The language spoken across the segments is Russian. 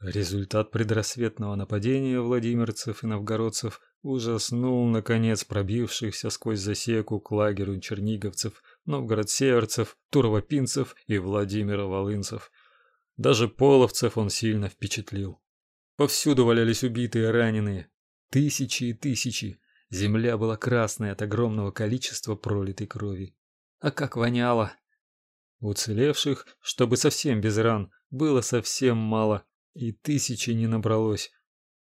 Результат предрассветного нападения владимирцев и новгородцев ужаснул наконец пробившихся сквозь засеку к лагерю черниговцев, новгородсеверцев, туровопинцев и владимиро-волынцев. Даже половцев он сильно впечатлил. Повсюду валялись убитые и раненые, тысячи и тысячи. Земля была красной от огромного количества пролитой крови. А как воняло! Уцелевших, чтобы совсем без ран, было совсем мало, и тысячи не набралось.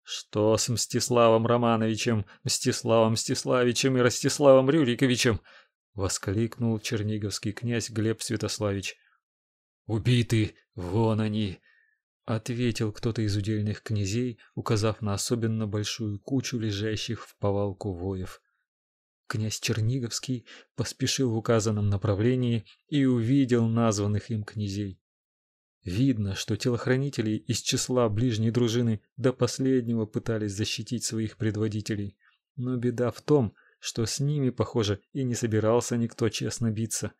Что с Мстиславом Романовичем, Мстиславом Мстиславичем и Ростиславом Рюриковичем? воскликнул черниговский князь Глеб Святославич. Убиты, вон они, ответил кто-то из удельных князей, указав на особенно большую кучу лежащих в повалку воев. Князь Черниговский поспешил в указанном направлении и увидел названных им князей. Видно, что телохранители из числа ближней дружины до последнего пытались защитить своих предводителей, но беда в том, что с ними, похоже, и не собирался никто честно биться.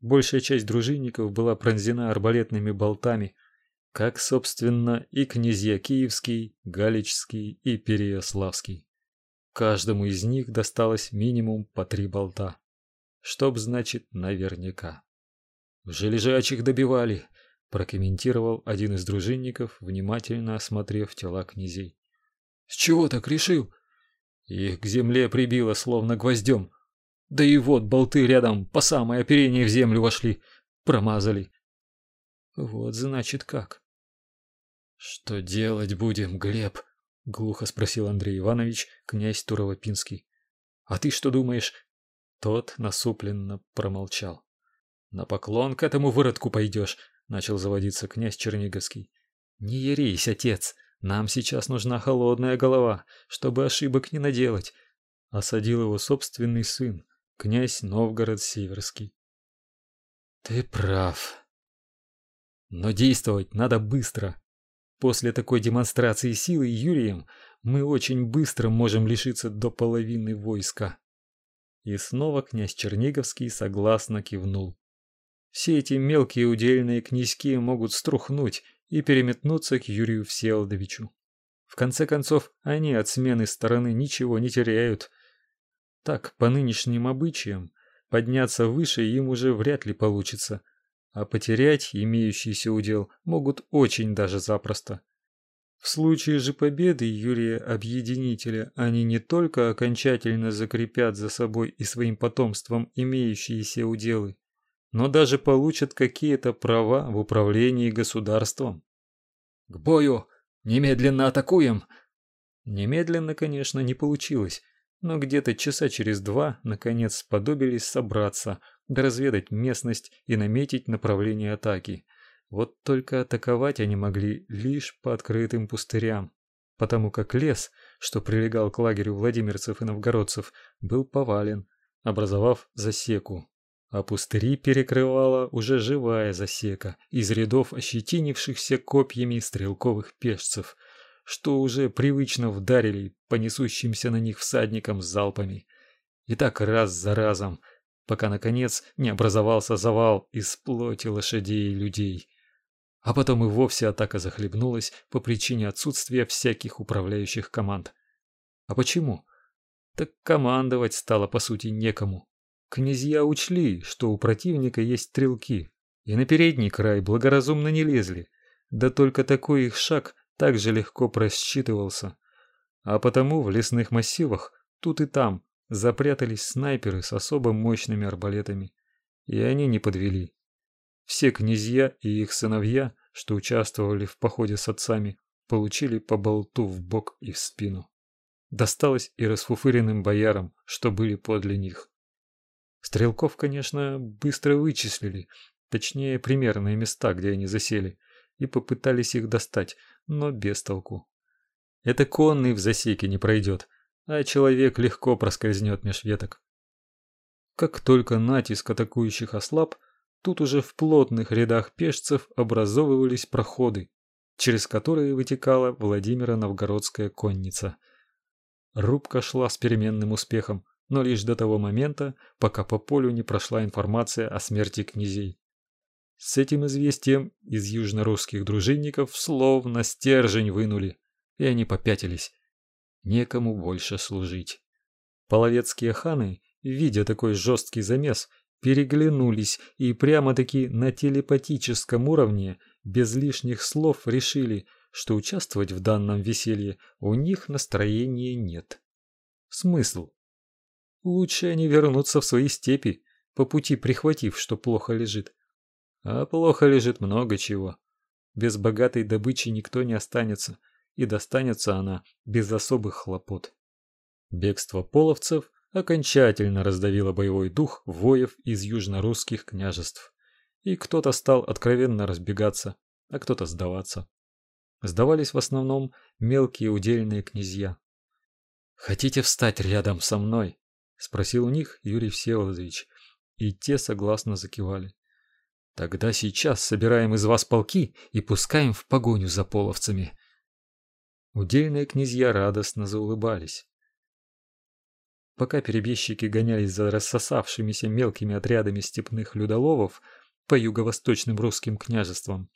Большая часть дружинников была пронзена арбалетными болтами, как, собственно, и князья Киевский, Галичский и Переяславский. Каждому из них досталось минимум по три болта. Чтоб, значит, наверняка. Лежачих добивали, прокомментировал один из дружинников, внимательно осмотрев тела князей. С чего так решил? Их к земле прибило словно гвоздем. Да и вот болты рядом по самое оперение в землю вошли, промазали. Вот значит как. Что делать будем, Глеб? глухо спросил Андрей Иванович, князь Туровопинский. А ты что думаешь? Тот насупленно промолчал. На поклон к этому выродку пойдешь, начал заводиться князь Черниговский. Не ерись, отец, нам сейчас нужна холодная голова, чтобы ошибок не наделать, осадил его собственный сын, князь Новгород-Северский. Ты прав. Но действовать надо быстро. После такой демонстрации силы Юрием мы очень быстро можем лишиться до половины войска. И снова князь Черниговский согласно кивнул. Все эти мелкие удельные князьки могут струхнуть и переметнуться к Юрию Всеволодовичу. В конце концов, они от смены стороны ничего не теряют. Так, по нынешним обычаям, подняться выше им уже вряд ли получится, а потерять имеющийся удел могут очень даже запросто. В случае же победы Юрия Объединителя они не только окончательно закрепят за собой и своим потомством имеющиеся уделы, но даже получат какие-то права в управлении государством. К бою! Немедленно атакуем! Немедленно, конечно, не получилось, но где-то часа через два наконец сподобились собраться, да разведать местность и наметить направление атаки. Вот только атаковать они могли лишь по открытым пустырям, потому как лес, что прилегал к лагерю владимирцев и новгородцев, был повален, образовав засеку а пустыри перекрывала уже живая засека из рядов ощетинившихся копьями стрелковых пешцев, что уже привычно вдарили по несущимся на них всадникам залпами. И так раз за разом, пока наконец не образовался завал из плоти лошадей и людей. А потом и вовсе атака захлебнулась по причине отсутствия всяких управляющих команд. А почему? Так командовать стало по сути некому. Князья учли, что у противника есть стрелки, и на передний край благоразумно не лезли. Да только такой их шаг так же легко просчитывался. А потому в лесных массивах тут и там запрятались снайперы с особо мощными арбалетами, и они не подвели. Все князья и их сыновья, что участвовали в походе с отцами, получили по болту в бок и в спину. Досталось и расфуфыренным боярам, что были подле них. Стрелков, конечно, быстро вычислили, точнее, примерные места, где они засели, и попытались их достать, но без толку. Это конный в засеке не пройдет, а человек легко проскользнет меж веток. Как только натиск атакующих ослаб, тут уже в плотных рядах пешцев образовывались проходы, через которые вытекала Владимира Новгородская конница. Рубка шла с переменным успехом, но лишь до того момента, пока по полю не прошла информация о смерти князей. С этим известием из южнорусских дружинников словно стержень вынули, и они попятились. Некому больше служить. Половецкие ханы, видя такой жесткий замес, переглянулись и прямо-таки на телепатическом уровне, без лишних слов, решили, что участвовать в данном веселье у них настроения нет. Смысл? Лучше они вернутся в свои степи, по пути прихватив, что плохо лежит. А плохо лежит много чего. Без богатой добычи никто не останется, и достанется она без особых хлопот. Бегство половцев окончательно раздавило боевой дух воев из южно-русских княжеств. И кто-то стал откровенно разбегаться, а кто-то сдаваться. Сдавались в основном мелкие удельные князья. «Хотите встать рядом со мной?» – спросил у них Юрий Всеволодович, и те согласно закивали. «Тогда сейчас собираем из вас полки и пускаем в погоню за половцами». Удельные князья радостно заулыбались. Пока перебежчики гонялись за рассосавшимися мелкими отрядами степных людоловов по юго-восточным русским княжествам,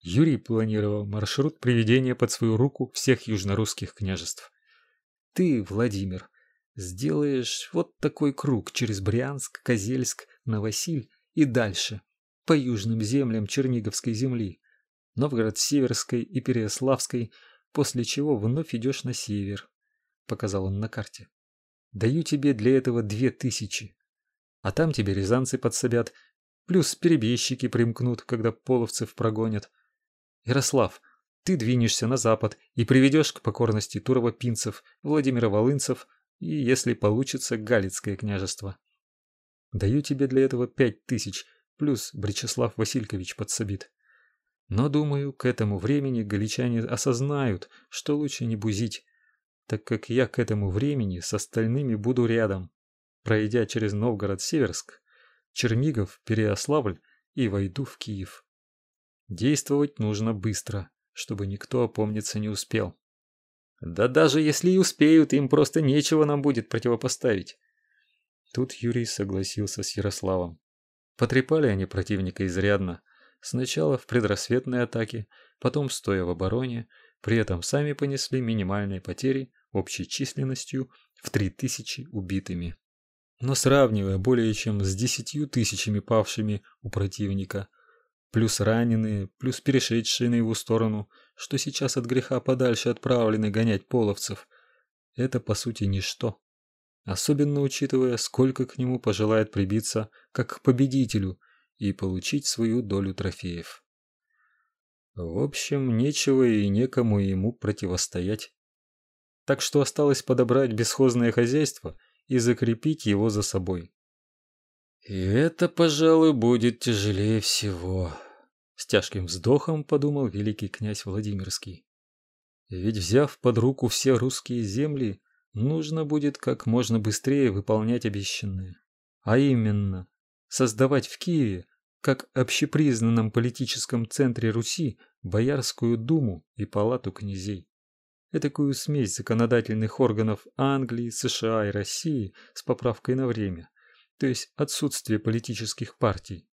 Юрий планировал маршрут приведения под свою руку всех южнорусских княжеств. Ты, Владимир, сделаешь вот такой круг через Брянск, Козельск, Новосиль и дальше, по южным землям Черниговской земли, Новгород-Северской и Переяславской, после чего вновь идешь на север, показал он на карте. Даю тебе для этого две тысячи. А там тебе рязанцы подсобят, плюс перебежчики примкнут, когда половцев прогонят. Ярослав, ты двинешься на запад и приведешь к покорности Турово-Пинцев, Владимира-Волынцев и, если получится, Галицкое княжество. Даю тебе для этого пять тысяч, плюс Бречеслав Василькович подсобит. Но, думаю, к этому времени галичане осознают, что лучше не бузить, так как я к этому времени с остальными буду рядом, пройдя через Новгород-Северск, Чернигов, Переяславль и войду в Киев. Действовать нужно быстро, чтобы никто опомниться не успел. Да даже если и успеют, им просто нечего нам будет противопоставить. Тут Юрий согласился с Ярославом. Потрепали они противника изрядно. Сначала в предрассветной атаке, потом стоя в обороне, при этом сами понесли минимальные потери общей численностью в 3000 убитыми. Но сравнивая более чем с десятью тысячами павшими у противника, плюс раненые, плюс перешедшие на его сторону, что сейчас от греха подальше отправлены гонять половцев, это по сути ничто. Особенно учитывая, сколько к нему пожелает прибиться как к победителю и получить свою долю трофеев. В общем, нечего и некому ему противостоять так что осталось подобрать бесхозное хозяйство и закрепить его за собой. И это, пожалуй, будет тяжелее всего, с тяжким вздохом подумал великий князь Владимирский. Ведь взяв под руку все русские земли, нужно будет как можно быстрее выполнять обещанное, а именно создавать в Киеве, как общепризнанном политическом центре Руси, Боярскую думу и палату князей этакую смесь законодательных органов Англии, США и России с поправкой на время, то есть отсутствие политических партий.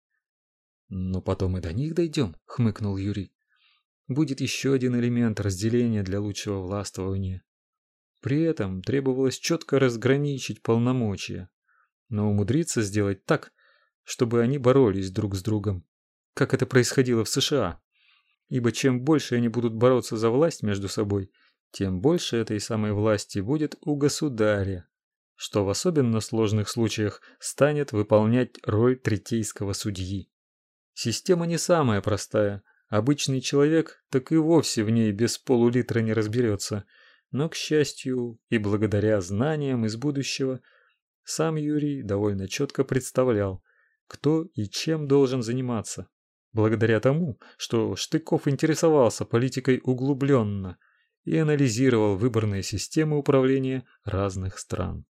Но потом и до них дойдем, хмыкнул Юрий. Будет еще один элемент разделения для лучшего властвования. При этом требовалось четко разграничить полномочия, но умудриться сделать так, чтобы они боролись друг с другом, как это происходило в США. Ибо чем больше они будут бороться за власть между собой, тем больше этой самой власти будет у государя, что в особенно сложных случаях станет выполнять роль третейского судьи. Система не самая простая. Обычный человек так и вовсе в ней без полулитра не разберется. Но, к счастью, и благодаря знаниям из будущего, сам Юрий довольно четко представлял, кто и чем должен заниматься. Благодаря тому, что Штыков интересовался политикой углубленно – и анализировал выборные системы управления разных стран.